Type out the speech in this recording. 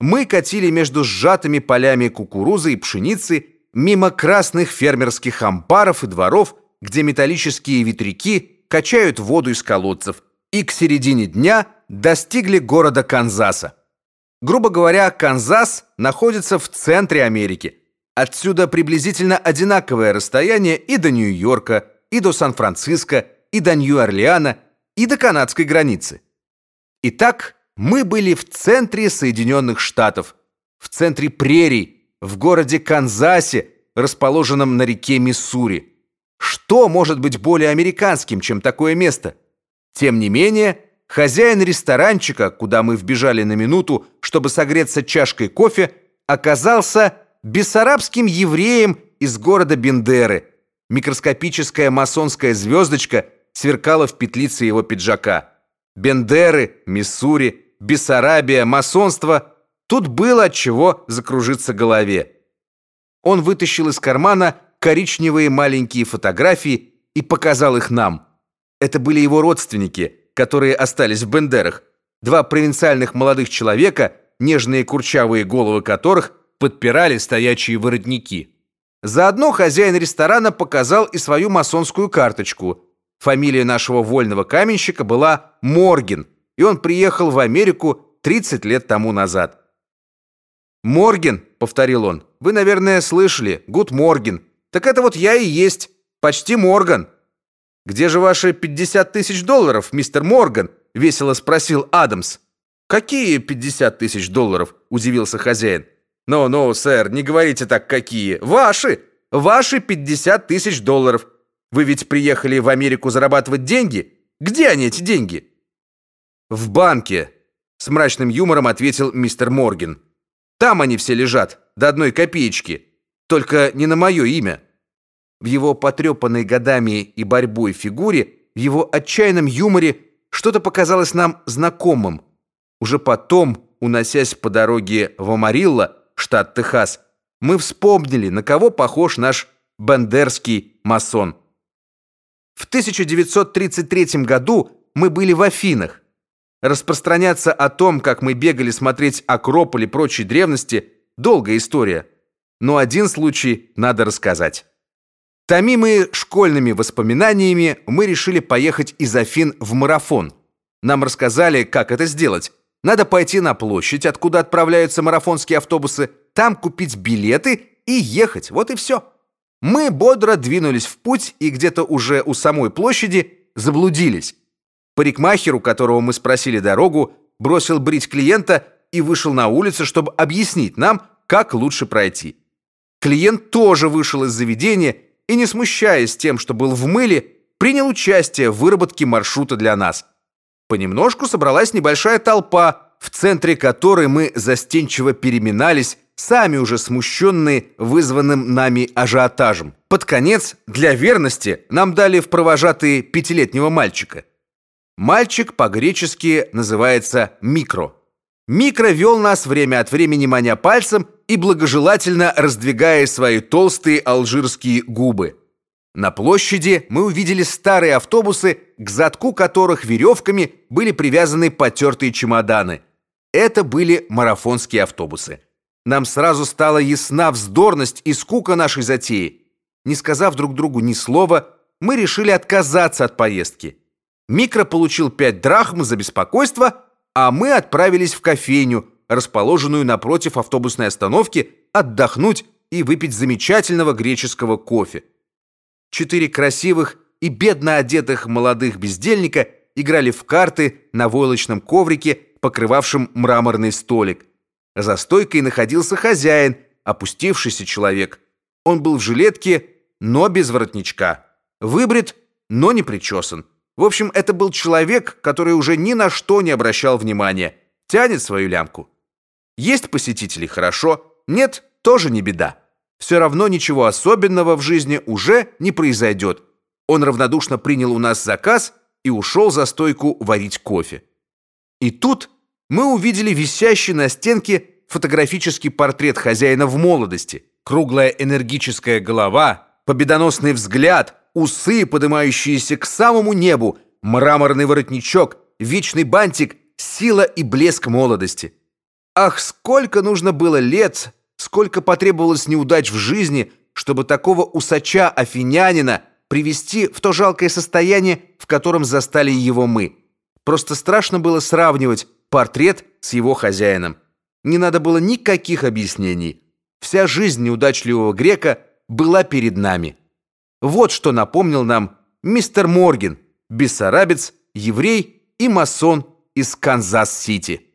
мы катили между сжатыми полями кукурузы и пшеницы мимо красных фермерских амбаров и дворов, где металлические ветряки качают воду из колодцев, и к середине дня достигли города Канзаса. Грубо говоря, Канзас находится в центре Америки. Отсюда приблизительно одинаковое расстояние и до Нью-Йорка, и до Сан-Франциско, и до Нью-Орлеана, и до канадской границы. Итак, мы были в центре Соединенных Штатов, в центре прерий, в городе Канзасе, расположенном на реке Миссури. Что может быть более американским, чем такое место? Тем не менее, хозяин ресторанчика, куда мы вбежали на минуту, чтобы согреться чашкой кофе, оказался бессарабским евреем из города Бендеры. Микроскопическая масонская звездочка сверкала в петлице его пиджака. Бендеры, Миссури, Бессарабия, масонство. Тут было от чего закружиться голове. Он вытащил из кармана коричневые маленькие фотографии и показал их нам. Это были его родственники, которые остались в Бендерах. Два провинциальных молодых человека, нежные курчавые головы которых подпирали стоячие воротники. Заодно хозяин ресторана показал и свою масонскую карточку. Фамилия нашего вольного каменщика была Морген – и он приехал в Америку 30 лет тому назад. «Морген», — повторил он, — «вы, наверное, слышали, Gut Morgen. Так это вот я и есть, почти Морган». «Где же ваши 50 тысяч долларов, мистер Морган?» — весело спросил Адамс. «Какие 50 тысяч долларов?» — удивился хозяин. «Но-но, сэр, не говорите так, какие. Ваши! Ваши 50 тысяч долларов. Вы ведь приехали в Америку зарабатывать деньги? Где они, эти деньги?» В банке, с мрачным юмором ответил мистер Морген. Там они все лежат, до одной копеечки, только не на мое имя. В его потрепанной годами и борьбой фигуре, в его отчаянном юморе что-то показалось нам знакомым. Уже потом, уносясь по дороге в Амарилло, штат Техас, мы вспомнили, на кого похож наш бендерский масон. В 1933 году мы были в Афинах. Распространяться о том, как мы бегали смотреть Акрополь и прочие древности, долгая история. Но один случай надо рассказать. Томимые школьными воспоминаниями, мы решили поехать из Афин в марафон. Нам рассказали, как это сделать. Надо пойти на площадь, откуда отправляются марафонские автобусы, там купить билеты и ехать. Вот и все. Мы бодро двинулись в путь и где-то уже у самой площади заблудились. Парикмахеру, которого мы спросили дорогу, бросил брить клиента и вышел на улицу, чтобы объяснить нам, как лучше пройти. Клиент тоже вышел из заведения и, не смущаясь тем, что был в мыле, принял участие в выработке маршрута для нас. Понемножку собралась небольшая толпа, в центре которой мы застенчиво переминались, сами уже смущенные вызванным нами ажиотажем. Под конец, для верности, нам дали в провожатые пятилетнего мальчика. Мальчик по-гречески называется Микро. Микро вел нас время от времени маня пальцем и благожелательно раздвигая свои толстые алжирские губы. На площади мы увидели старые автобусы, к задку которых веревками были привязаны потертые чемоданы. Это были марафонские автобусы. Нам сразу стала ясна вздорность и скука нашей затеи. Не сказав друг другу ни слова, мы решили отказаться от поездки. Микро получил пять драхм за беспокойство, а мы отправились в кофейню, расположенную напротив автобусной остановки, отдохнуть и выпить замечательного греческого кофе. Четыре красивых и бедно одетых молодых бездельника играли в карты на войлочном коврике, покрывавшем мраморный столик. За стойкой находился хозяин, опустившийся человек. Он был в жилетке, но без воротничка. Выбрит, но не причесан. В общем, это был человек, который уже ни на что не обращал внимания, тянет свою лямку. Есть посетители хорошо, нет тоже не беда. Все равно ничего особенного в жизни уже не произойдет. Он равнодушно принял у нас заказ и ушел за стойку варить кофе. И тут мы увидели висящий на стенке фотографический портрет хозяина в молодости. Круглая энергическая голова, победоносный взгляд, усы, поднимающиеся к самому небу, мраморный воротничок, вечный бантик, сила и блеск молодости. Ах, сколько нужно было лет, сколько потребовалось неудач в жизни, чтобы такого усача-афинянина привести в то жалкое состояние, в котором застали его мы. Просто страшно было сравнивать портрет с его хозяином. Не надо было никаких объяснений. Вся жизнь неудачливого грека была перед нами. Вот что напомнил нам мистер Морген, бессарабец, еврей и масон из Канзас-Сити.